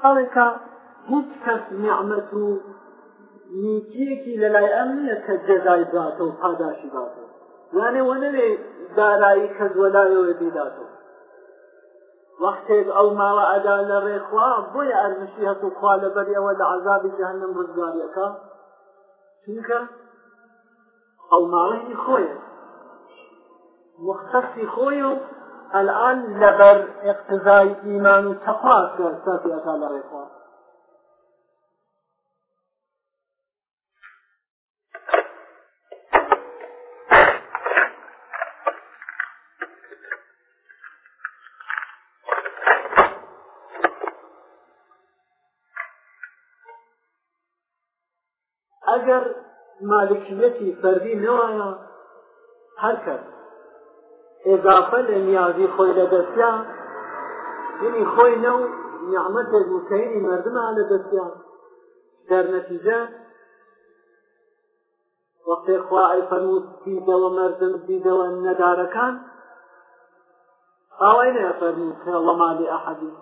خەڵێکە هیچ کەس نیعممەت و نیکیەکی لەلای ئەم نیە کە جێزای باتەوە پاداشی باتەوە یانێ وە نەوێ دارایی کەس وەلایەوە بێداتەوە وەختێک ئەو ماوە ئەدا لە ڕێخوا بۆیە ئەرمشی هەت و خوا لە بەریەوە لە عذابی جەهنم ڕزگاریەکە چونکە ئەو ماڵەی خۆیە مختصی خۆی و الان لبر اقتضای ایمان و تقوا سرسافی اتا لرخوا اگر مالکیتی فردی نوایا هر کرد ئێضافە لە نیازی خۆی لە دەستیا یعنی خۆی نە و نیعممەتێک وکەینی مردمە لە دەستیا دەرنەتیجە وەختێ خوای فەرمووت بیدەوە مردم بیدەوە نەدارەکان ئاوای نە فەرموو کە وەمالی ئەحەدی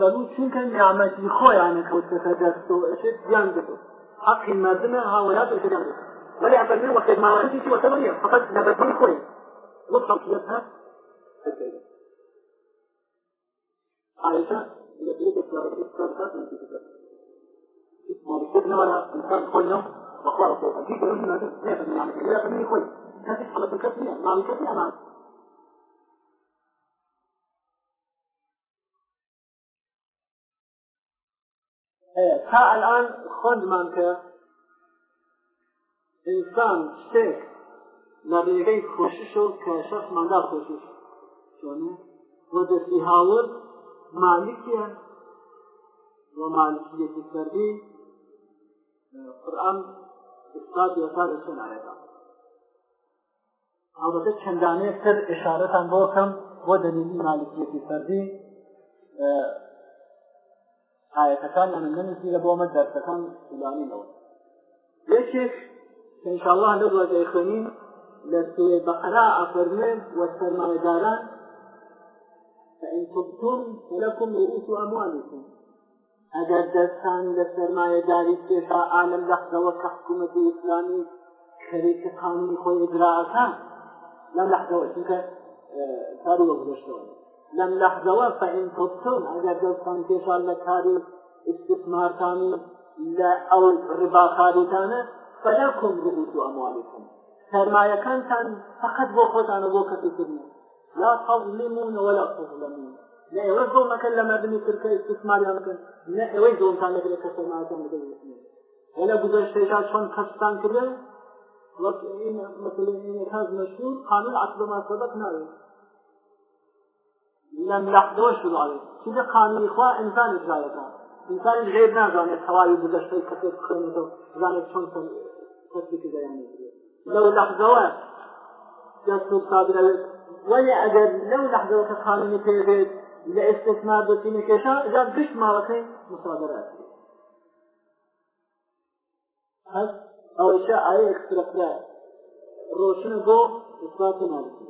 فەرموو چونکە نیعممەتی خۆیانە کەوتەکە دەست و ئەشت گیان دەبێت حقی مردمە هاوەیات دەگەن ولی ئەفەرموو وەختێک ماوەتی وەسەمەیە فقط نەبەتی خۆی مطلق يذهب البيت عائشة يجب أن موجودنا ولا انسان كل يوم وخلاص اكيد لازم نعمل نعمل كده خليني كويس هذه حاله الكفيه مع الكفيه مع تا الان خود من که انسان شک لە ڕێگەی خۆشش و کە شەخماندا خۆشش بۆ دەستی هاورد مالکیە بۆ مالکیەتی سەردی قورآن ئستاد یەسار ئسن ئاەکە ئەڵبەتە چەندانەیە سەر ئشارەتان بۆ کەم بۆ دەلیلی مالکیەتی سەردی ئاەتەکان ئەمە نەنووسی لە بۆمە دەرسەکان سولانینەوە یەکێک إن شاء الله نبغى يا إخوانين لسوء بقراء فرمين والسرمائداران فإن كنتم فلكم رؤوس أموالكم أجر دستان لسرمائداري سيحا عالم لحظة وكحكومة إسلامي شريك قانوني خوي إجراءاتان لم لحظة وشنك صاروا وغلشتون لم لحظة فإن كنتم أجر دستان تيشا لكاري استثمارتان لأو رباقارتان فلكم رؤوس أموالكم سەرمایەکانتان فقط بۆ خۆتانە بۆ کەسیکردن لا تظلمون ولا تظلمون نه ئێوە زۆڵەکەن لە مردمی ترکە استثماریان بکەن نه ئێوەی زۆڵتان لەگرێت کە سەرمایەکان بدەن ولا گزر شێژا چۆن کەستان کردە وەک مثل انعكاس مشهور قانون عقد ما سبق ناوي لم لحظه شروع عليه چیز قانون اخوا انسان اجرا کرد انسان غیر نزانه توایی گذشته کسی بخونه تو زانه چون تطبیق دیگه یعنی لەو لەحزەوە دەستور سادرەوێت ولی ئەگەر لەو لەحزەوە کە قانونی پێبێت لە ئێستثمار دەچینی کێشا ئەجا گشت ماڵەکەی مسادرات هەست ئەو ئیشە ئایە ئەکسرەکرا ڕۆشنە بۆ ئیسبات نارسی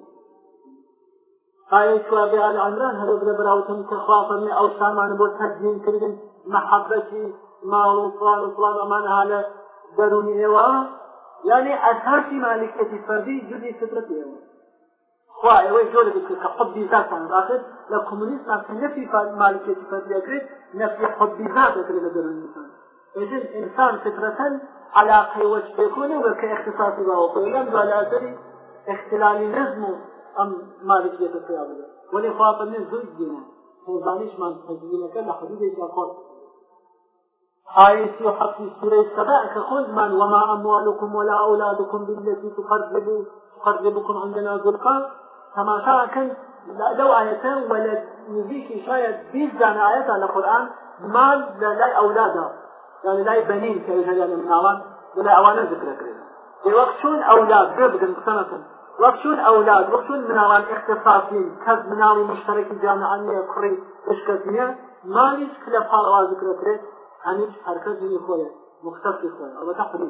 آية شوابع على عمران هذا بلا براوتهم كخوافة من أو سامان بول تجهين كردن محبتي مال وفلان وفلان أمان هذا دروني إيوان يعني أثر في مالكية الفردي جزء فطرة إيوه خوا إيوه جولة بك كحب ذات عن راكد لكومونيست ما كنفي مالكية الفردي أكريد نفي حب ذات أكريد لدر الإنسان إذن إنسان فطرة على قيوة يكون وكاختصاصي الله وقيلان وعلى أثر اختلال نظم أم مالكية الفردي ولخواطن زوج دينا هنزانيش من تجوينك لحدود الكاكور آية حق سورة سبع كخزمان وما أموالكم ولا أولادكم بالتي تقرب تقربكم عندنا زلقا كما شاكن لو آيتان ولا نزيكي شاید بيزان آياتا لقرآن مال لا أولادا يعني لا بنين كيجانا من أوان ولا أوانا ذكر كريم وقت شون أولاد ببقن بسنة وقت شون أولاد وقت شون من أوان اختصاصين كز مناوي مشتركي جامعانية كري اشكتنية ما ليش كلا فارغا ذكر كريم هەمیش هەرکە جوی خۆیە مختصی خۆیە ئەوە تا قنی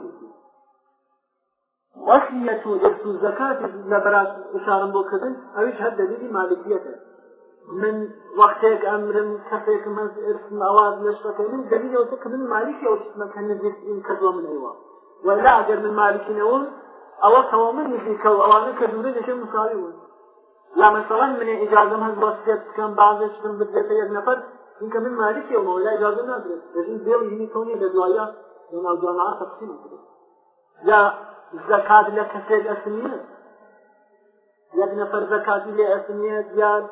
وەخیەت و دەست و زەکات لە بەراش شارم بۆ کردن ئەویش هەر دەلیلی مالکیەتە من وەختێک ئەمرم کەسێکم ئەرسم ئاواز لەشەکە من دەلیلەوەتە کە من مالیکی ئەو شتمەکە نزیک کردوە من ئەیوە ولا ئەگەر من مالکینەوە ئەوە تەوامان نزیکە و ئەوانە کە دوورە دەشێ مساوی بوون لا مثلا من ئیجازم هەست بەسێت بکەم بعضشتم بدێتە یەک نەفەر چونکە من مالکی و مۆلا اجازه نادرێت دەژین بێڵی هینی تۆنیە لە دوایە لەناو جوانەها تەقسیم کرێت یا زەکات لە کەسێک ئەسنیە یەک نەفەر زەکاتی لێ ئەسنیە دیار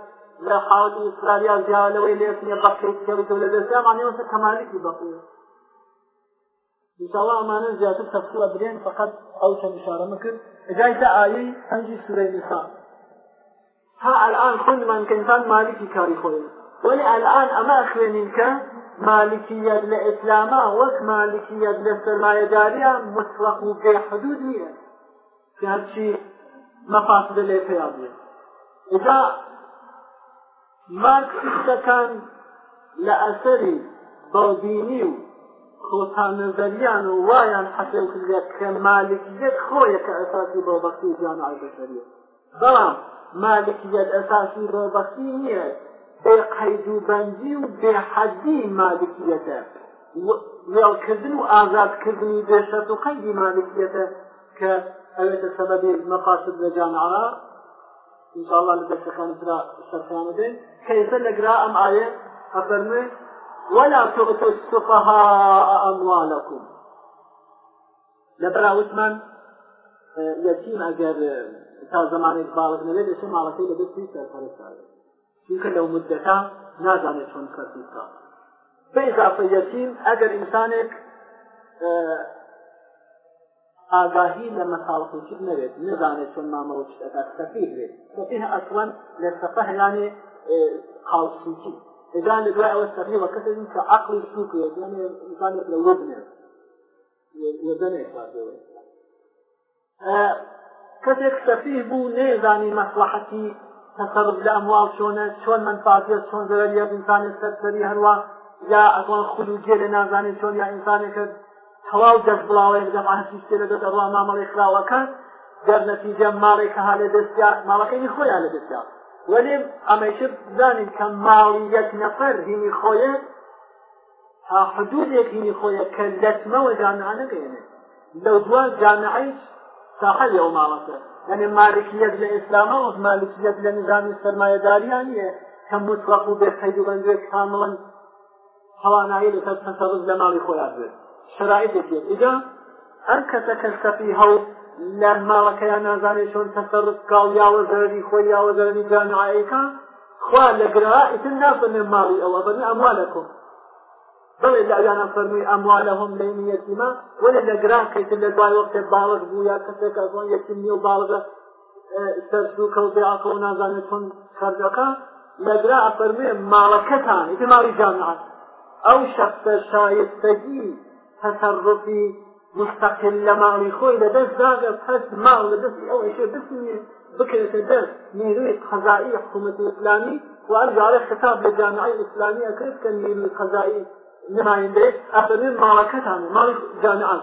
لە حاڵی ئیسرائیل دیالەوەی لێ ئەسنیە بەقیت کەوتەوە لە دەستە مانێوەسە کەمالێکی بەقیە انشاءالله ئەمانە زیاتر تەفسیرە برێن فقط ئەو چەند ئشارەمە کرد جای تا ئایەی پەنجی سورەی نیسان تا الآن خوندمان کە ئینسان مالکی کاری خۆیە والآن أما أخوانك مالكية لإسلاما وك مالكية للسرماية دارية مطلق وفي حدود نية في هالشي مفاسد اللي فيابية إذا ماركسيستا كان لأثري بوديني و خۆتان نظریان و وایان حەسێن کردێت کە مالکیت خۆیە کە ئەساسی ڕۆبەختی جان ئاگەسەریە بەڵام مالکیت ئەساسی ڕۆبەختی نییە بێقەید و بەندی و بێحەدی مالکیەتە وێڵکردن و ئازادکردنی بێشەت و قەیدی مالکیەتە کە ئەوێتە سەبەبی مەقاسد لە جانعا انشاءالله لە دەستەکانی ترا شەرخیانە بێن کە ئێستا لەگرا ئەم ئاەت ئەفەرمێ ولا تؤتوا السفهاء أموالكم لبرا عثمان يتيم أجر تا زمانك بالغ نبي لشو مالكي لبس في سرطان السابق چونکە لەو مدەتا نازانێت چۆن کەسی بکە بە ئضافە یەتیم ئەگەر ئینسانێک ئاگاهی لە مەساڵخوچی نەوێت نزانێت چۆن مامەوە شتەکەات سەفیر بێت سەفیه ئەسوەن لە سەفەه یانێ خاڵسوچی ئێدان لە دوای ئەوە سەفیه وە کەسێن کە عەقلی سووک وێت یانێ ئینسانێک لە وەبنێت وەدەنێت کاتەوە کەسێک سەفیه بوو نێزانی مەسلحەتی تصرف لأموال شونه شون من فاتية شون زرالية بإنسان السرسري هنوا يا أكون خلو جيل نازاني شون يا إنسان كد هواو دست بلاوه جمعه تشتري لدى الله ما مالي خلاوك در نتيجة مالي كهالي دستيا مالكي خوي على دستيا ولم أميشب زاني كمالية نفر هيني خويه تا حدودێک هینی خۆیە کە لەتمەوە جانعانە گەێنێت لەو دووە جانعیش ساحل ئەو ماڵەکە يعني مالكية لإسلام أو مالكية لنظام السرماية داريانية كم مطلق بخير وبندوك كاملا هەوانایی لەسەر تەسەڕز لە ماڵی خۆیان بێت شرائط دەکرێت ئیدا هەر کەسە کەسەفی هەو لە ماڵەکەیان نازانێت چۆن تەسەڕز کاڵ یاوە زەرنی خۆی یاوە زەرنی جانعایەکە خوا لەگرا ئتن نافەنێ ماڵی ئەوە بەنی ئەموالەکەم بەڵێ لاویانە فەرمووی ئەموالەهم لەین یەتیمە وەنە لە گرانکەیتر لە دوای وەختێ باڵک بوو یا کەسێک ئەزۆن یەتیم نیە و باڵگە سەرسوو کەوتێ ئاکە و نازانێت چۆن خەرجەکە لەگرا ئەفەرمێ ماڵەکەتان ئیتر ماڵی جانعات ئەو شەخصە شایستەگی تەسەڕفی مستەقل لە ماڵی خۆی لە دەست داگە پەس ماڵ لە دەستی ئەو ئێشێ بسنیێ بکرێتە دەست نیروی قەزایی حکوومەتی ئیسلامی وارجارە خطاب لە جامعی ئیسلامی ئەکرد کە نیروی قەزایی نهایندەیە ئەفەرمێن ماڵەکەتان و ماڵی جانعان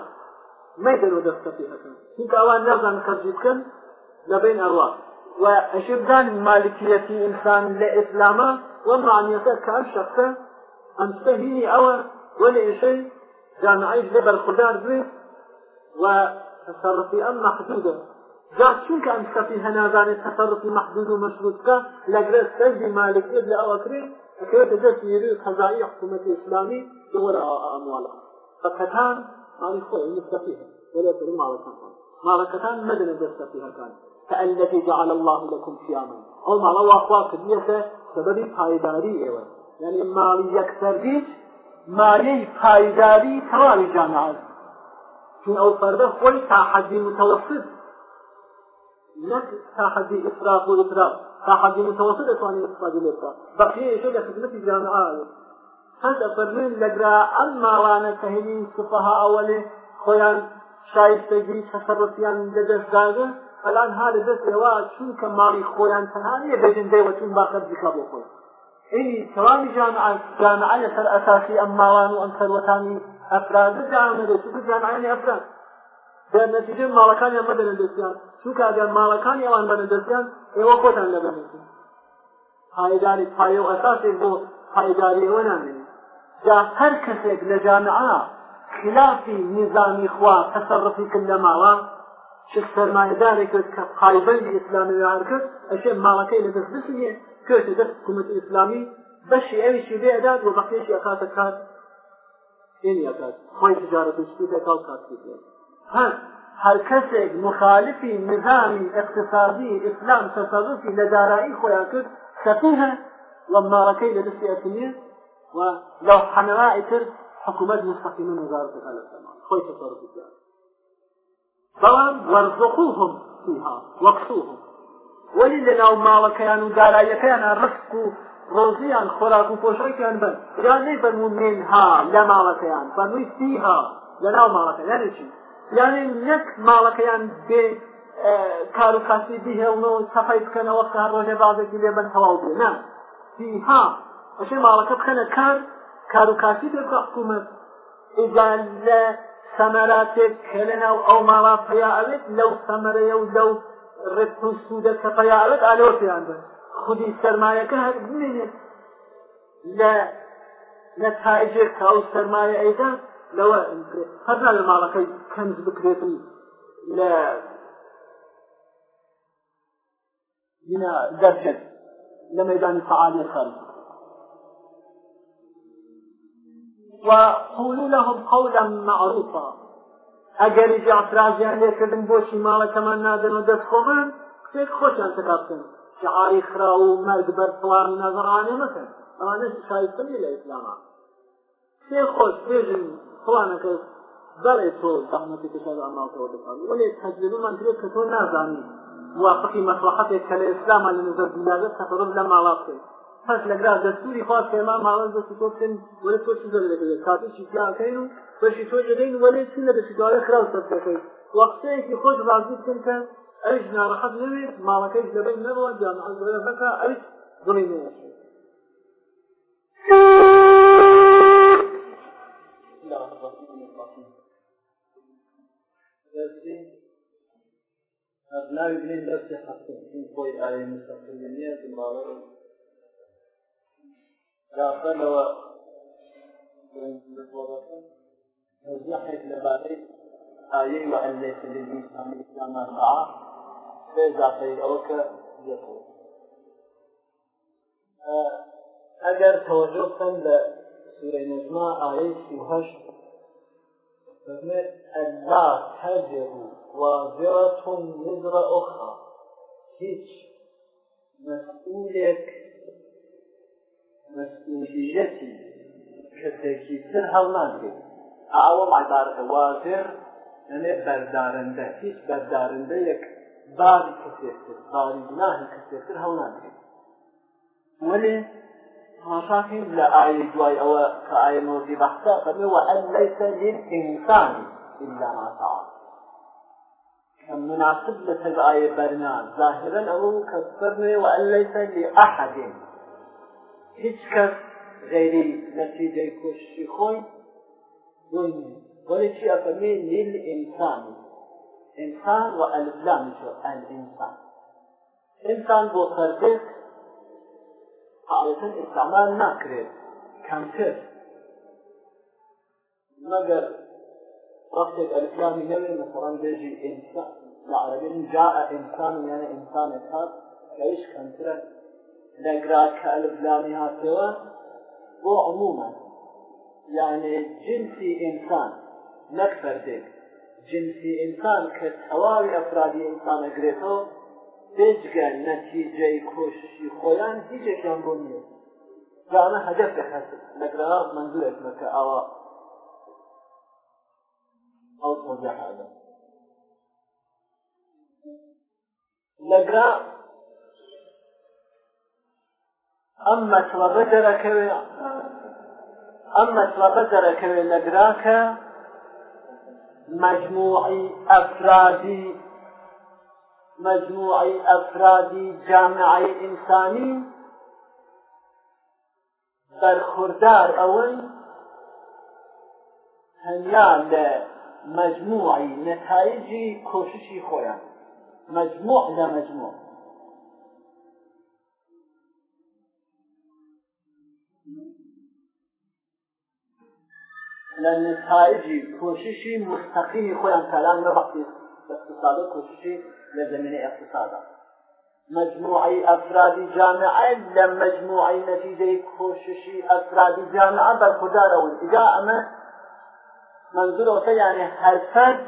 مەدەرەوە دەستە پێەکەن چونکە ئەوان نەزان خەرجی بکەن لەبین ئەڕوا و ئەشێ بزانین مالکیەتی ئینسان لە ئیسلامە وە معنیەتە کە ئەم شەخصە ئەمستە هینی ئەوە وە لە ئێشەی جانعیش لە بەرخودار بێت و تصرفی ئەم محدودە جا چونکە ئەم شەفی هەنازانێت تصرفی محدود و مەشروطکە لەگرە سەرجی مالکیت لە ئەوە کرێت فكيف جت يريد خزائن حكومة الإسلامي دور أموالها فكتان عن خوي مستفيها ولا تقول معركة معركتان مدن جت فيها كان كالتي جعل الله لكم قياما أو ما روى أخوات كبيرة سبب پایداری ئێوە یعنی ماڵی یەکسەرگیت مایەی پایداری تەواوی جانعات چون ئەو فەردە خۆی تا حەدی متەوەسط نەک تا حەدی ئسراف و ئسراف تا حد متوسط دەتوانین استفاده لێ بکات بەقیەیەشە لە خدمەتی جامعایە هەند ئەفەرمێن لەگرا ئەم ماوانە کە هێنی سوفەها ئەوەلێ خۆیان شایستەگیری کەسەڕەتیان لە دەستداگە فلان ها لە دەستەوە چونکە ماڵی خۆیان تەنانە بەجندەوە چون باقەت بکە بۆ خۆی ئینی تەوامی جامعە لەسەر ئەساسی ئەم ماوان و ئەم سەروەتانی ئەفراد جامعە دەست جامعانی ئەفراد دەر نەتیجە ماڵەکانیان مەدەنە دەستیان چووکگەن ماڵەکان ئێوان بەنەدەستیان ئێوە خۆتان لەبنێتین پایداری پایە و ئەساسێک بۆ پایداری ئەوە نامێنێت جا هەر کەسێک لە جامعە خلافی نظامی خوا تەسەڕفی کرد لە ماڵە شخ سەرمایەدارێکت کە قایبەندی ئیسلامی یار کرد ئەشێ ماڵەکەی لەدەست بسنێ کردی دەست حکوومەت ئیسلامی بەشی ئەویشی بێدات و بەقیێکی ئەکاتە کات ئێنی ئەکات خۆی تجارەت و شتێک کاڵ کات کرد هەر هەر کەسێک مخالفی نظامی اقتصادی ئیسلام تەسەڵوتی لە دارایی خۆیان کرد سەفیه وەماڕەکەی لە دەستی ئەتنیە و لەو حەنەوای تر حکوومەت مستەقیمە نەزارەتەکە لە سەمان خۆی تەسەڵوتی کرد بەڵام وەرزقوهم فيها وەقسوهم وەلی لە ناو ماڵەکەیان و دارایەکەیانە ڕسک و ڕۆزیان خۆراک و پۆشەکیان بن یا نەی بەرمون منها لە ماڵەکەیان فەرمووی فيها لە ناو ماڵەکە لەنەچی یعنی نەک ماڵەکەیان بێ کار و خاسی بیهێڵنەوە سەفای بکەنەوە کار ڕۆژێ بازێکی لێ بەر هەواڵ بێ نە ها بەشێ ماڵەکە بکەنە کار کار و کاسی پێ حکوومەت ئیجان لە سەمەراتێک کە لەناو ئەو ماڵا پیاوێت لەو سەمەرەیە و لەو ڕێت و سوودە کە پیاوێت ئالۆ پێیان بن خودی سەرمایەکە هەر بمێنێت لە نەتایجێک کا و سەرمایە ئەیدات لەوە هەردا لە ماڵەکەی کەنج بکرێتن لە دەرکرد لە مەدانی فعالی خەرد وقولوا لهم قولا معروفا ئەگەر ئاعترازیان لێکردن بۆچی ماڵەکەمان نادەن و دەست خۆمان کتێک خۆشیان تکا بکەن شعاری خرا و مرگ بەر سوار نەزڕانێ مەکەن ئەمانە شایستەمی لە ئیسلاما کتێک خۆش بێژن فڵانەکە بەڵێ تۆ زەحمەتی کشاد ئەمراڵتەوە دەکات وەێ تەجربەمان کرێت کە تۆ نازانی موافقی مەسلحەتێک کە لە ئێسلاما لە نظر دنیاگە سەفەرم لە ماڵا بکەیت پس لەگرا دەستوری خوا پێما ماڵەن دەستی تۆ بکەن وەرە تۆ چی زەر دەکەوێت کاتیشی پلاکەین و بەشی تۆ جدەین وەرێ چی لە بەشی دوارە خراو سەر دەکەیت وەختەیەکی خۆش ڕازی بکەن کە ئەوش ناڕەحەت نەوێت ماڵەکەیش لەبەی نەبەوە جامعەزرە بەکە ئەوش دڵی نەوەشێت الله الرحمن الرحيم ناوی بنین دەستی حەستن چون خۆی ئاوی مستەقل نییە دماوە داخەنەوە توضيحك لباري آيين وعليك للإسلام الإسلام أربعة فإذا قيل أوك يقول أجر توجهكم سوره نجما آیه 38 فرمید الله تزر وازره وزر اخرى هیچ مسئولێک مسئولیەتی کەسێکی تر هەڵ ناکەیت ئاوە مادارە وازر ئەێ بەردارندە هیچ بەردارندە یەک باری کەسێتر باری گوناهی کەسێتر هەڵ ناکەیت وەێ پاشاکی لە ئاەی دوای ئەوە کە ئاە مۆزی بەختە بەمەوە ئەل لەیسە للئینسانی إلا ما سعى مناسب لتبعي برنا ظاهرا أو كفرني وأن ليس لأحد هيك كف غيري نتيجة كوشي خوي ظلمي ولا شيء أفهمي للإنسان إنسان وألزام شو الإنسان إنسان بو خرجك عادەتەن ئستعمال ناکرێت کەمتر مەگەر ڕفتێک ئەلسلامی نەوێ مەسەڵەن بێژی ئینسان لە عەرەبین جاء ئینسان یانە ئینسان هات کە هیچ کەمترە لەگرا کە ئەلسلامی هاتەوە بۆ عمومە یعنی جنسی ئینسان نەک فەردێک جنسی ئینسان کە تەواوی ئەفرادی ئینسانە گرێتەوە بێجگە نەتیجەی کۆشی خۆیان هیچێکیان بۆ نییە زانە هەدەف دەخەت لەگرا منزورێک مەکە ئاوا ئەو تۆزیح لەگرا ئەم مەسڵەبە دەرەکەوێ ئەم مەسڵەبە دەرەکەوێ لەگراکە مجموعی ئەفرادی مجموعی ئەفرادی جامعی ئینسانی بەرخوردار ئەوەی هەنیا لە مجموعی نەتایجی کۆششی خۆیان مجموع لە مجموع لە نەتایجی کۆششی مستەقیمی خۆیان کەلام لە بەقیست اقتصاد کوششی لزمین اقتصاد مجموعه افراد جامعه لمجموعه نتیجه کوششی افراد جامعه برخوردار او اتجاه اما منظور اوتا یعنی هر فرد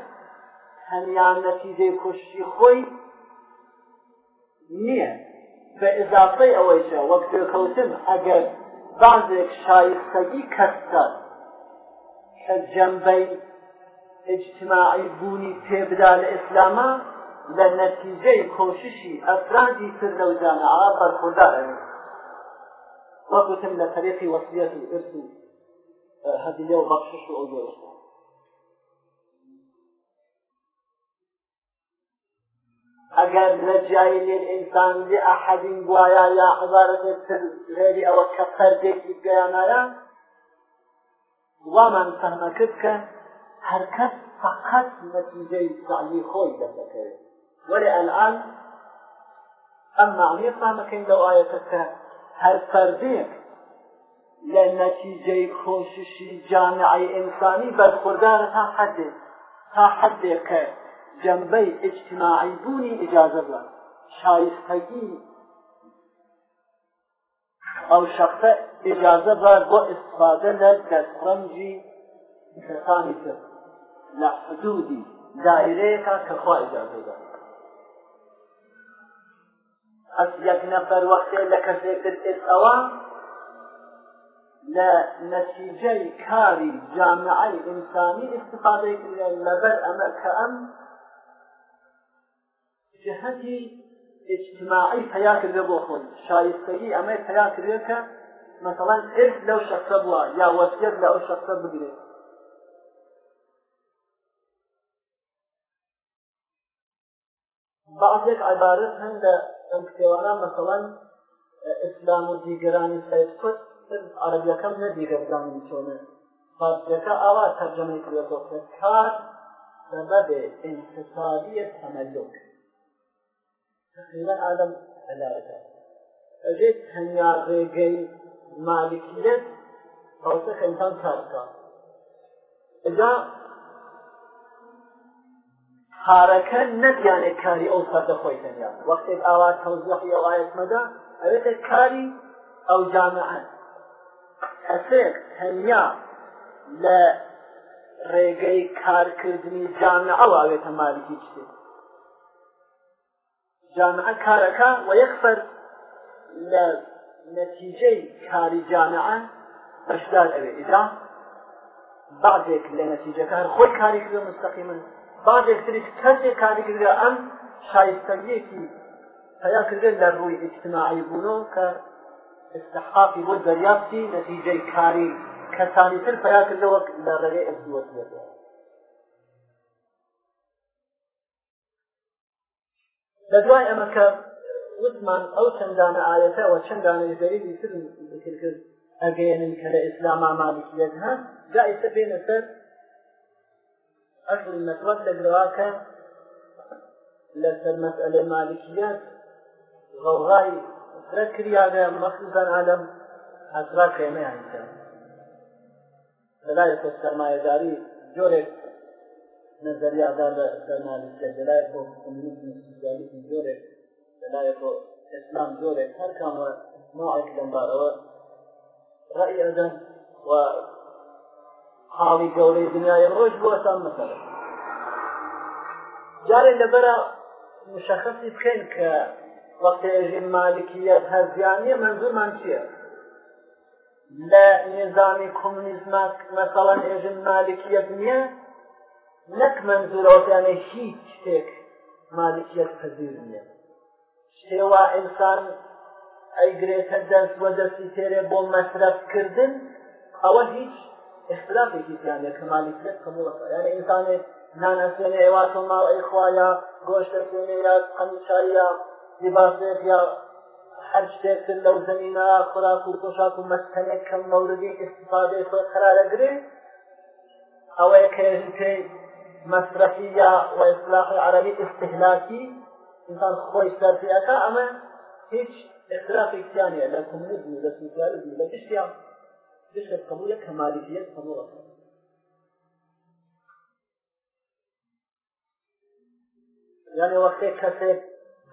همیان نتیجه کوششی خوی نیه به اضافه اویشه وقت خوتم اگر بعض شایستگی کسر که جنبه اجتماعی بوونی پێبدا لە ئیسلامە لە نەتیجەی کۆششی ئەفرادی تر لەو جامعە بەرخوردار ئەوێت وەکوتم لە طریقی وەسیەتی ئرس و هەدیە و بەخشش و ئەو جۆرەشە ئەگەر لە جایی لێن ئینسان لێ ئەحەدین گوایە یا عبارەتێک تر غێری ئەوە کە فەردێکی پێیانایە وامان فەرمەکرد کە هەرکەس فقط نەتیجەی زعلی خۆی دەردەکەوێت وەێ ئەلان ئەم ماڵیەمان بەکەین لەو ئاەتەکە هەر فەردێک لە نەتیجەی خۆششی جامعی ئینسانی بەرخوردارە تا حەدێ تا حەدێک کە جەمبەی ئجتماعی بوونی ئجازە بە شایستەگی ئەو شەخصە ئجازە بە بۆ ئستفادە لە دەستڕەنجی کەسانی کرد لە حدودی دائرەیەکە کەخوا ئیجازەدا ئەس یەک نەفەر وەختێ لە کەسێکرد ئێس ئەوە لە نەتیجەی کاری جامعی ئینسانی استفادەی لەبەر ئەمە کە ئەم جهەتی اجتماعی پیا کردێ بۆ خۆی شایستگی ئەمەی پیا کردێ کە مثلا ئرس لەو شخصە بووە یا وەسیەت لە ئەو شخصە بگرێت بعضێک عیبارەت هەن لە ئەم کتێوانە مەسەڵەن ئیسلام و دیگەرانی سەیدکوت عربیەکەم نە دیگەرگانی چۆنە فارسیەکە ئاوا تەرجەمەی کردەوە کار سبب انحصاری تملک تقریبا عالم علاقه ئەجێ تەنیا ڕێگەی مالکیت ئەوسەخ ئینسان کار بکات ئەجا پارەکە نەتیانێت کاری ئەو سەردە خۆی تەنیا وەختێک ئاوا تەوزیحی ئەوایەت مەدا ئەوێتە کاری ئەو جامعەت کەسێک تەنیا لە ڕێگەی کارکردنی جامعەوە ئەوێتە مالکی شتێک جامعە کارەکە و یەکفەر لە نەتیجەی کاری جامعە بەشدار ئەوێ ئیدا بعضێک لە نەتیجەکە خۆی کاری کرد مستەقیمن بعضێک تریش کەسێک کاریگرگە ئەم شایستەیەکی پیا کردێ لە ڕووی اجتماعی بوونەوە کە استحقاقی بۆ دەریافتی نەتیجەی کاری کەسانی تر پیا کردەوە لە ڕێ ئەسوەتێتەوە لە دوای ئەمە کە وتمان ئەو چەندانە ئاەتەوە چەندانە دەریبی تر ذکر کرد ئەگەێنن کە لە ئیسلام ئامادەکیێت هەن دا ئیسە بێنە سەر أصل المسألة لدراك لسر مسألة مالكيات غوغاي تذكري على مخلصا عالم أسراك ما عندك دلائق السرمایه داری جورك نظریه دار در مالکیت دلائق و کمونیسم سوسیالیسم جورك دلائق و اسلام جورك هر کام نوعك لنبارة رأي أدن و حاڵی گەورەی دنیای ڕۆژ بۆ ئەسان مەسەر جارێ لەبەرە مشخصی بکەین کە وەقێژین مالکیەت هەزیانیە منزورمان چییە لە نێزانی کۆمونیزم مەسەڵەن ئێژن مالکیەت نییە نەک منزورەوەیانە هیچ شتێک مالکیەت پەزیر نیە شێوا ئینسان ئەیگرێتە دەست وە دەستی تێرێ بۆ مەسرەفکردن ئەوە هیچ اختلافێکی پیانێ کەمالیکرێت کەموڵەکە یعنی ئینسانێ نانەسێنێ ئێواتۆ ماڵ ئەی خوایە گۆشتە سێنێ یا قەندشاریە لباسێک یا هەر شتێکتر لەو زمینە خوراک و پۆشاک و مەسکەنێک کەم مەوردی استفادەی خۆی قرارەگرێ ئەوەیە کەی مەصرفی یا و اصلاحی عربی استهلاکی انسان خۆی سەرفیەکە ئەمە هیچ اختلافێکیانە لە کمونیزم لە سوسیالیزم لە گشتیان بشر قبول كمالكية قبول يعني وقتی کەسێک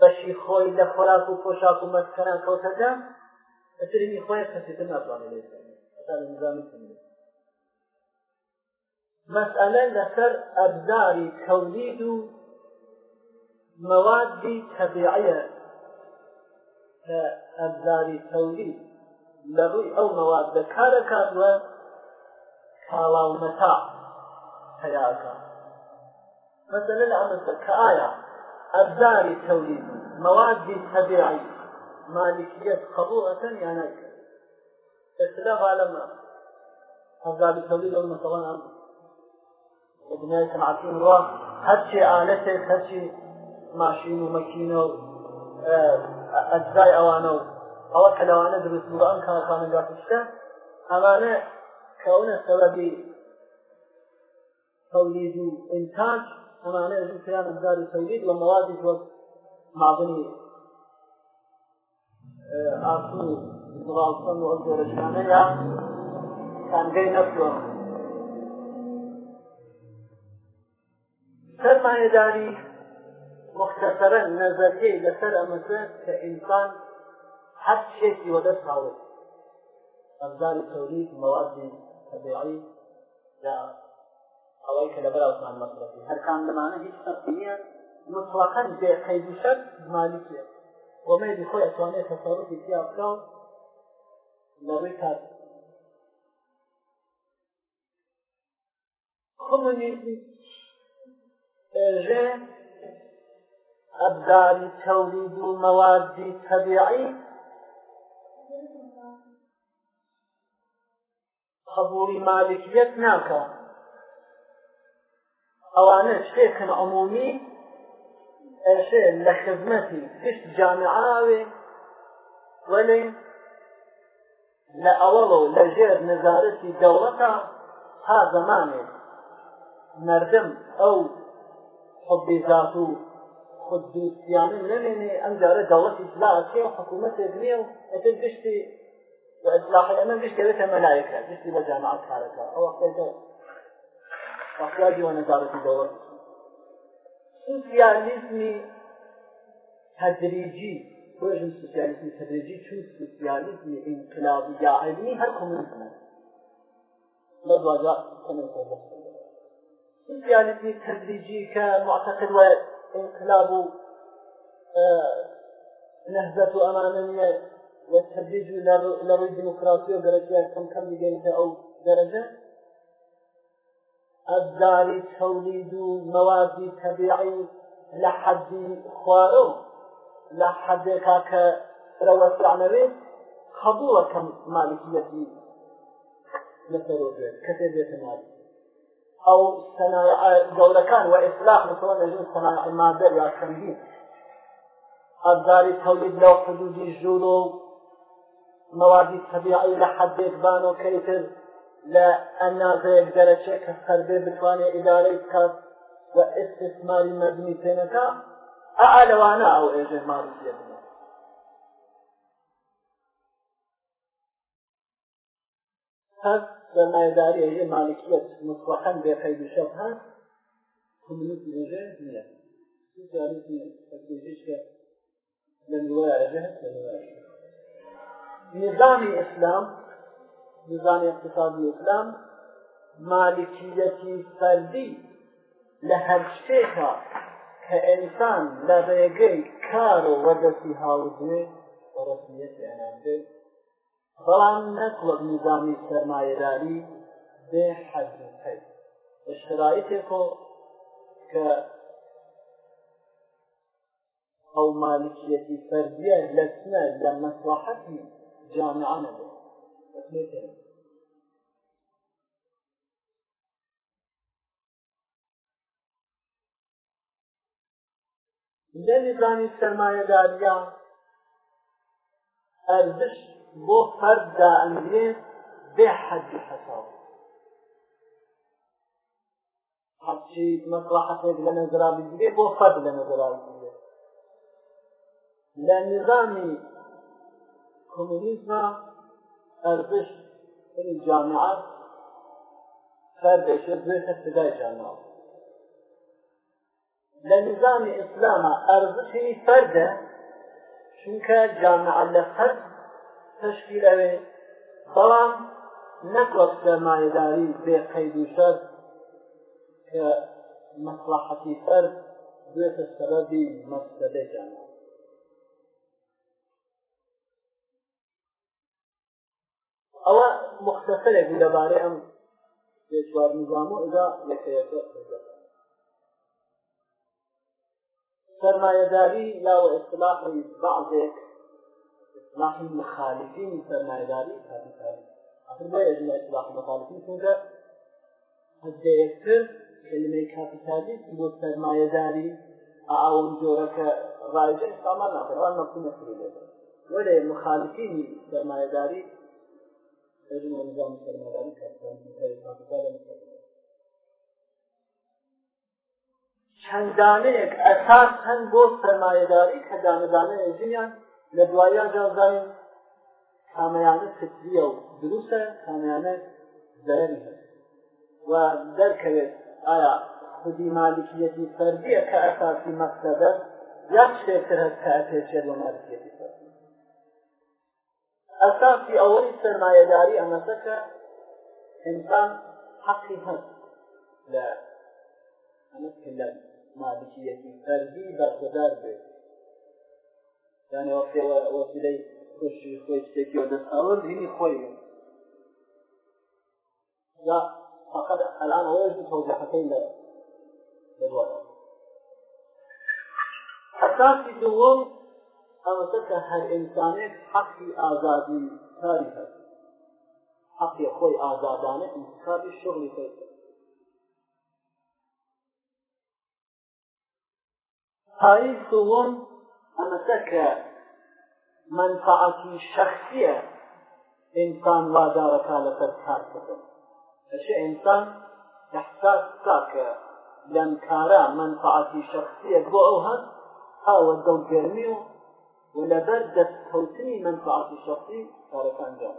بەشی خۆی لە خۆراک و پۆشاک و مەسکەران کەوتەدا بەترمی خۆیان کەسێتە ناتوانێت مەسئلە لەسەر ئەبزاری کەولید و مەوادی تەبیعەیە کە ئەبزاری تەولید لە ڕووی ئەو مەوادە کارەکاتوە کاڵاومەتا هەیەکە مثلە لە ئەمەسە کە ئایا ئەبزاری تەولید مەوادی تەبیعی مالکیت قبول ئەەکەن یان نەکە ئێستا عالەمە ئەبزاری تەولید ئەو مەسەڵان ئەم دنیای صنعتی مروا هەرچی ئالەتێک هەرچی ماشین و مەکینە و ئەجزای ئەوانە و ئەوە کەلاوانە دروست بووان کارخانەگاتشتە ئەمانە کەونە سەبەبی تولید و انتاج ئەمانە ئەزیان ئەمدار و تولید لە مەوادی وەک معدنی ئاسوو زڵاڵسەن و ئەو جۆرەشانە یا کانگەی نەفوە سەرمایەداری مختصرا نظریەی لەسەر ئەمەزە کە ئینسان حد شيء ودت هاول أبدان كوني مواد طبيعي لا أولي كلبرا وثمان مصرفي هل كان لمعنى هيك تقنية مطلقا بقيد شرط مالكية وما يدخل أتواني تصرفي في أبكاو لغي كاتب خمني ژێ ئەبداری تەولید و مەوادی تەبیعی قبولی مالکیت ناکە ئەوانە شتێکن عمومی ئەشێ لە خزمەتی پشت جامعاوێ وەێ لە ئەوەڵە و لە ژێر نزارەتی دەوڵەتە تا زەمانێ مردم ئەو خودبیزات و خوددوسیانە نمێنێ ئەمجارە دەوڵەتی لا کێ حکوومەتێک نێ و ئەتە گشتی وإطلاق الأمل بيشتبه ملائكة مثل مجامعة حركة أو أخذ أخراج ونظارة الدولة سوسياليزمي تدريجي بۆژم سوسیالیزمی تدریجی چون سوسیالیزمی انقلابی یا علمی هەر کۆمونیزمە لە دوجا سوسیالیزمی تدریجی کە معتقد وە انقلاب و نهزەت و ئەمانە والتدريج لروي الديمقراطية ودرجة كم كم بجانب أو درجة الدار توليد مواد طبيعي لحد خوارو لحد كاك روى عنوي خضوة كم مالكية لسروج كتبية مالك أو صناعة دولة كان وإصلاح مثلا صناعة المادة يا كمدين الدار توليد لو حدود الجنوب مەوادی تەبیعی لە حەدێک بان و کەیتر لە ئەنازەیەک دەرەچێت کە سەربێ بتوانێت ئیدارەی بکات و ئستثماری مەدنی پێنەکە ئا لەوانە ئەو ئێژێ ماری پێ هست سرمایداری هی مالکیت مطلقا به قید شب هست کمیلیت نیجه نیست. این جانب نیست. تکیجیش که لنگوه عجه هست لنگوه عجه نظامی ئسلام نظامی اقتصادی ئسلام مالکیەتی فەردی لە هەر شتێکە کە ئینسان لە ڕێگەی کار و وەدەسی هاوزێ بەڕسمیەت ئەناندەی بەڵام نەکوەک نظامی سەرمایەداری بێ حەزی بە شرایطێکۆ کە ئەو مالکیەتی فەردیە لەسنە لە مەسلحەتی جامعه نبێ لە نظامی سەرمایەداریا ئەرزش بۆ فەردا ئەنگرێت بێ حەدی حەساو حەچی مەسلحەتێک لە نەزرا بگرێ بۆ فەرد لە نەزرا بگرێ لە نظامی komünizme serbest yani camiat serbest ve tefside camiat. لنظام الإسلام أرزشي فردة شنك جامعة لفرد تشكيل أوي بلان نقرس سرمایه داری بێ قید و شەر کە مەسلحەتی فەر دوێتە سەرەبی مەسلەدەی جانە ئەوە مختەسەرێک دەبارەی ئەم پێشوار نظام و ئەدا لەکەیەکە سرمایهداری لا و اصلاح بعضێک اصلاح مخالفین سرمایهداری کاریکاری آخر باید ما اصلاح مخالفین چونکە هەدەیەکتر کلمەی کاپیتالیست بۆ سەرمایەداری ئاون جۆرەکە ڕایجن سامان ناکەوان مەکوونەفری لێ وەرێ مخالفینی سەرمایەداری بدون انضمام كلمه ذلك چەندانەیەک ئەساس هەن بۆ سەرمایەداری کە دامەدانەیە ژیان لە دواییان جازاین کامەیانە فتریە و دروستە کامەیانە زەرری هەست و دەرکەوێت ئایا خودی مالکیەتی فەردیە کە ئەساسی مەقصدە یا شتێکتر هەست کە ئەپێچێت بۆ مالکیەتی ئەساسی ئەوەی سەرمایەداری ئەمەسەکە ئینسان حەقی هەست لە لە مالکیەتی فەردی بەخدار بێت یعنی وەسیلەی خوشی خۆی شتێکی و دەستاوەند هینی خۆی یا فقط الان ئەوەش تەوزیحەکەی لە دەدوارە ئەساسی دووەم ئەوەتە کە هەر ئینسانێک حەقی ئازادی کاری هەست حەقی خۆی ئازادانە ئینتخابی شغلی کرد پایی دووەم ئەمەتە کە منفعەتی شەخصیە ئینسان وادارەکە لەسەر کار بکەن ئەشێ ئینسان ئەحساس تاکە لەم کارە منفعەتی شەخصیە بۆ ئەو هەست ئەوە دڵگەرمی و و لەبەر دەستکەوتنی منفعاتی شخصی کارەکان جان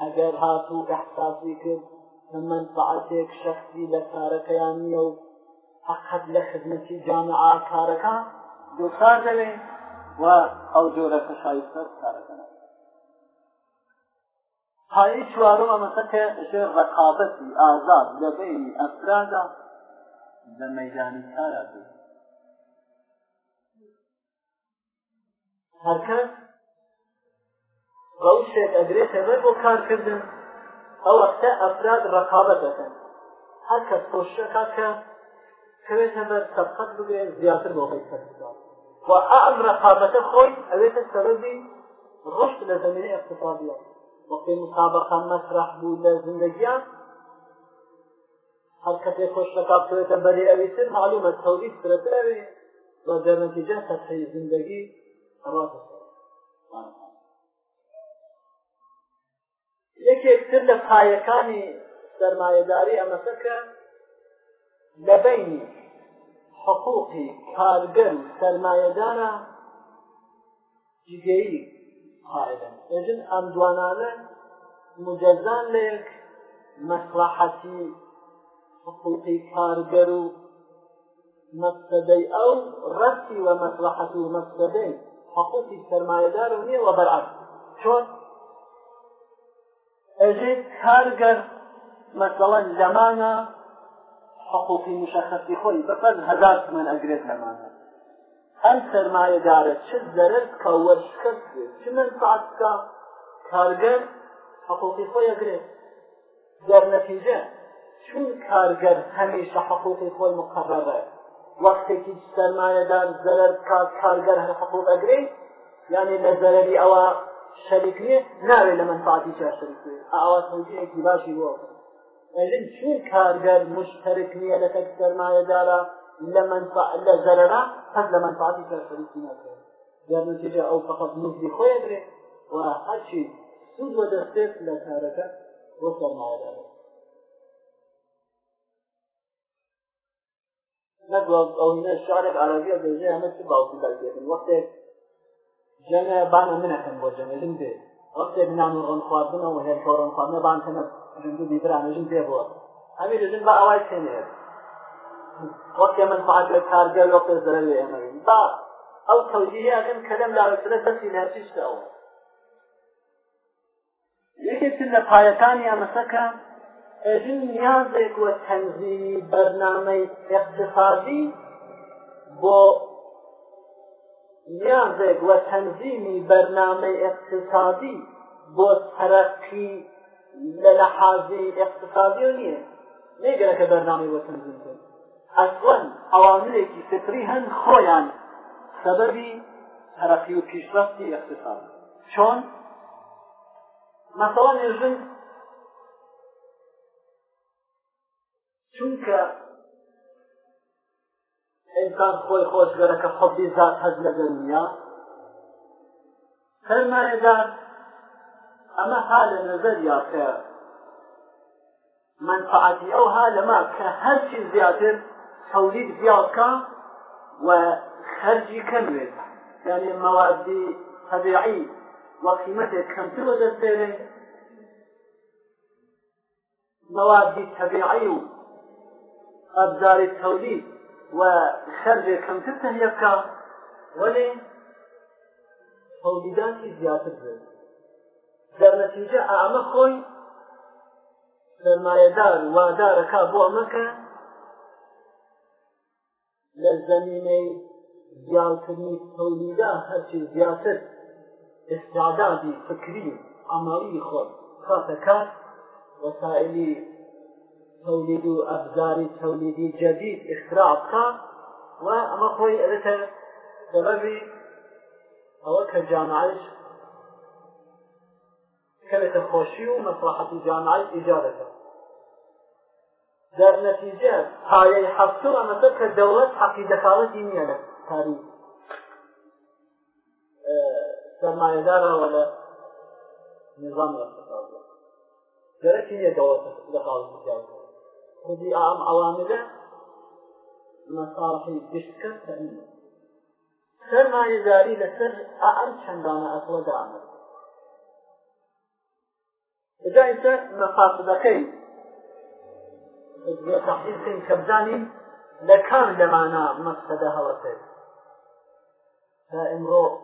ئەگەر هاتوو ئەحساسی کرد کە منفعاتێک شخصی لە کارەکەیان نیە و حقت لە خزمەتی جامعا کارەکان دوکار دەوێ و ئەو جۆرە کە شایستەر کارەکەن پایەی چوارۆ ئەمەسەکە ژێ ڕقابەتی ئازاد لەبەینی ئەفرادا لە مەیدانی کارە بوو هەر کەس ڕەوشێک ئەدرێتەوە بۆ کارکردن ئەو وەختە ئەفراد ڕقابەت دەکەن هەر کەس خۆشەکە کە کەوێتە بەر سەبقەت بگرێت زیاتر بۆ خۆی سەرکردان و ئەم ڕقابەتە خۆی ئەوێتە سەبەبی ڕشت لە زمینە اقتصادیە وەقتی مسابقە مەسرح بوو لە زندگیان هەر کەسێک خۆشەکە بکەوێتە بەری ئەوی تر معلومە تەوری سرەتەوێ و دەرنەتیجە سەرخەی زندگی یەکێکتر لە پایەکانی سەرمایەداری ئەمەسەکە لە بینی حقوقی کارگەر و سەرمایەدارە جگەیی قائلن ئێژن ئەم دوانانە مجەزان لێک مەسلحەتی حقوقی کارگەر و مەقصدەی ئەو ڕەتی وە مەسلحەت و مەقصدەی حقوقی سرمایهدار و نییە و بەرعکس چۆن ئەژێت کارگەر مەسەڵەن لەمانە حقوقی مشخصی خۆی بەفەر هەزار من ئەگرێت لەمانە ئەم سرمایهدارە چ زەرت کە وەشکەس چ من ساعتکە کارگەر حقوقی خۆی ئەگرێت دەرنەتیجە چون کارگەر هەمیشە حقوقی خۆی مقرڕە وەختێکی سەرمایەدان زەرەر کات کارگەر هەر حقوق ئەگرێ یعنی لە زەرەری ئەوە شەریکێ ناوێت لە منفعاتی جا شەریکێ ئاوا توجیهێکی باشی بۆ ئەژن چون کارگەر مشترک نییە لە تەک سەرمایەدارە لە لە زەرەرا هەز لە منفعاتی جا شەریکی نەکرێت یارنتیجە ئەو فقط نوزی خۆی ئەگرێ و هەرچی سود وەدەستێت لە کارەکە بۆ سەرمایەدارە نەک ئەوە شارێک عربیە دەژێ ئەمە چ باوکی بەرگێتن وەختێک جەنە بانە منەکەن بۆ جەنەژم دێ وەختێک نان و ڕۆن خواردنە و هێر ڕۆن خواردنە بانکەنە ژندو دیبرانەژم دێ بووە ئەمی دەژن بە ئەوای تێنێ وەختێ من فعاتێک کارگەر وەختێ زەرە لێ ئەمەوین با ئەو تەوجیهیەکەن کەلەم لاوەسرە بەسی ناچیشتەوە یەکێکتر لە پایەکانی ئەمەسەکە ئەژین نیازێک وە تەنزیمی بەرنامەی اقتصادی بۆ نیازێک وە تەنزیمی بەرنامەی اقتصادی بۆ تەرەقی لە لە حازی اقتصادی و نییە نێگەرە کە بەرنامی وە تەنزیم کرد ئەسوەن ئەوامرێکی فکری هەن خۆیان سەبەبی تەرەقی و پیشڕەتی اقتصاد چۆن مەسەڵەن ێژن چونکە ئینسان خۆی خۆشگەرەکە حەبی زات هەز لە دنیا فەرمایەدار ئەمە ها لە نەزەریا کە منفعەتی ئەو ها لەما کە هەرچی زیاتر تەولید زیادکە و خەرجی کەمێت یعنی مەوادی طبیعی وقیمتێک کەمتر وەدەستێنێ مواد طبيعية أبدار التوليد وخرج كم تتهيبك ولين توليداتي زيادة بذل در نتيجة أعمى خوي سرمایدار وادارەکە بۆ ئەمەکە لە زەمینەی زیاترنی تەولیدا هەرچی زیاتر استعدادی فکری عملی خۆت خاتە کات وەسائلی تولید و ابزاری تولیدی جدید اختراع بکە و ئەمە خۆی ئەرێتە سەبەبی ئەوە کە جامعش کەوێتە خۆشی و مەسلحەتی جامعی ئیجا دەکە در نەتیجە پایەی حەفتو ئەمەسە کە دەوڵەت حەقی دەکاڵەتی نییە لە تاریخ سەرمایەدارەوە لە نظام ڕەسەقاڵ دەرەکی نیە دەوڵەت دەقاڵەتی پیاوەکە بدي أعم عوامله مصالحي بشكل تأمين سر ما يزاري لسر أعم شندانا أطلع دامر إذا أنت مقاصدكي تحقيقين كبزاني لكان لمانا مقصد هوسك فإمرو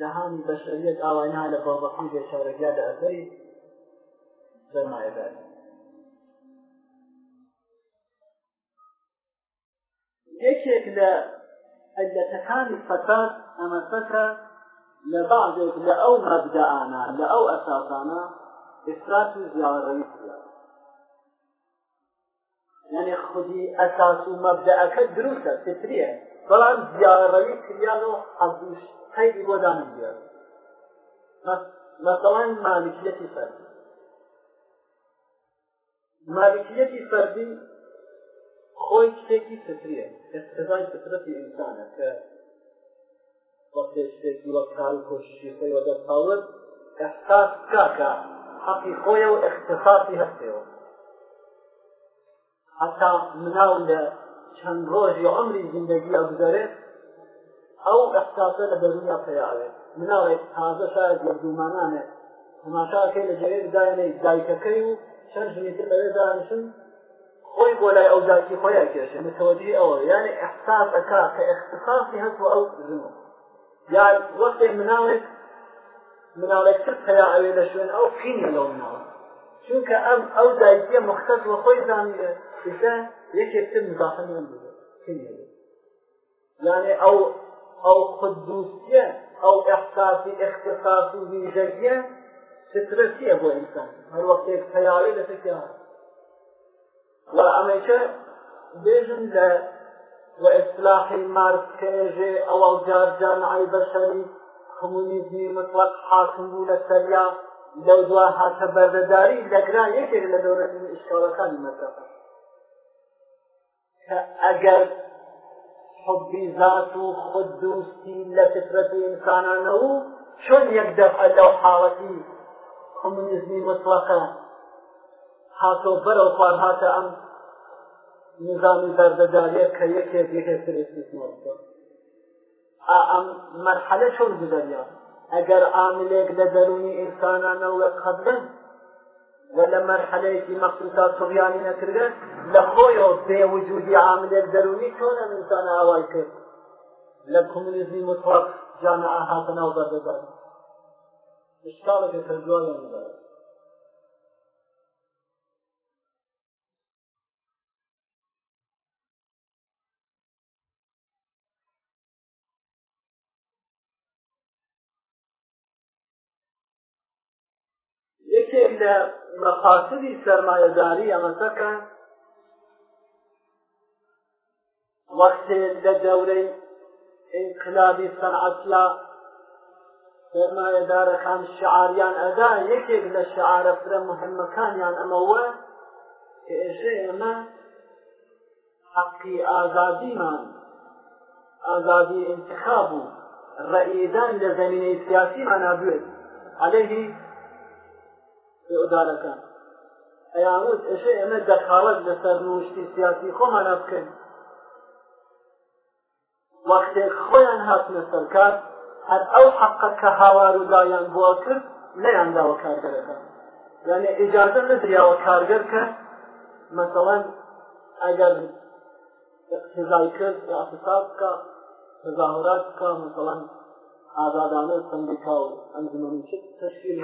جهان بشرية آوانها لبابقية شارقية لأثري سر ما يزاري یەکێک لە علەتەکانی فەساد ئەمە فەکە لە بەعضێک لە ئەو مەبدەعانە لە ئەو ئەساسانە ئفرات و زیاڕەوی یعنی خودی ئەساس و مەبدەعەکە دروستە فتریە بەڵام زیاڕەوی کریان و حەزوش خەیری بۆ دامنگێت مەسەڵەن مالکیەتی فەردی مالکیەتی فەردی خۆی شتێکی فتریە اقتضای فترەتی ئینسانە کە وەختێ شتێکی وەک کار و کۆششی خۆی وەدە تاوت احساس کاکە حەقی خۆیە و اختصاصی هەستێەوە حتا مناو لە چەند ڕۆژی عمری زندگی ئەگوزارێت ئەو احساسە لە دەرونیا پێیاوێت مناڵێک تازە شاید لە دوومانانێت تەماشاکەی لە جێ داێنەی دایکەکەی و شەرژنیتر لەوێ دانیشن خۆی بۆ لای ئەو ذاتی خۆیان کێشێ متوەجی ئەوە یعنی ئەحساس ئەکا کە ئەختصاصی هەستوە ئەو زمون یان وەختێ مناڵێک مناڵێک تر پیا ئەوێ لە شوێن ئەو قینی لەو مناڵە چونکە ئەم ئەو دایکیە مختص وە خۆی زانیە ئیسا یەکێک تر مزاحم من بوو یعنی ئەو ئەو خوددوستیە ئەو ئەحساسی ئەختصاص و ویژەگیە سترەسیە بۆ ئینسان هەر وەختێک پەیاوێ لەسەر وەڵامێکە بێژن لە و ئیسلاحی مارکێژێ ئەوەڵ جارجان ئای بەشەری کمونیزمی مطلق حاکم بوو لە سەریا لەو دوا هاتە بەردەداری لەگران یەکێک لە دەورەتین ئیشکاڵەکانی مەسەفە کە ئەگەر حبی ذات و خوددوستی لە فطرەت ئینسانانە و چۆن یەک دەفعە لەو حاڵەتی کمونیزمی مطلقە هاتۆ بەرەو خوار هاتە ئەم نظامی بەردەداریە کە یەکێک یەکێتر استثمار ئەم مەرحەلە چۆن گذەریا ئەگەر عاملێک لە دەرونی ئینسانانەوە قبلن ولا مرحلة في مخصوصات صبياني نكرده لخويو بي وجود عامل الدروني كون الإنسان هوايك لكومونيزم مطلق جامعة هاتنا وبرددان إشكالك في الجوال المبارك لە مەقاسدی سەرمایەداری ئەمەسەکە وەختێ لە دەورەی انقلابی سەنعەتلا سەرمایەدارەکان شعاریان ئەدا یەکێک لە شعارە فرە مهمەکانیان ئەمەوە کە ئێشێ ئەمە حەقی ئازادیمان ئازادی انتخاب و ڕئیدان لە زمینەی سیاسیمان ئابێت عليهەی عدالەکان ئەیانوت ئەشێ ئێمە دەخاڵەت لەسەر نوشتی سیاسی خۆمانە بکەین وەختێک خۆیان هاتنە سەرکار هەر ئەو حەقە کە هاوار و دایان بۆ کرد نەیانداوە کارگەرەکە یعنی ئیجازە نەدریاوە کارگەر کە مەسەڵەن ئەگەر هزای کرد اعتصاب بکە تظاهرات بکە مەسەڵەن ئازادانە سندیکا و ئەنجمەنی تشکیل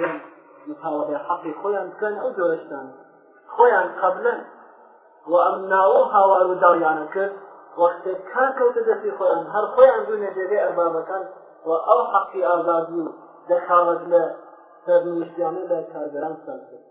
مقاوله حقی خۆیان بکەن ئەو جۆرەشتان خۆیان قبلن و ئەم ناوە هاوار و داویانە کرد وەختێ کاکەوتە دەستی خۆیان هەر خۆیان دوو نەجێبێ ئەربابەکان و ئەو حەقی ئازادی و دەخاوت لە سەرنیشتیانە لە کارگەران سەر کرد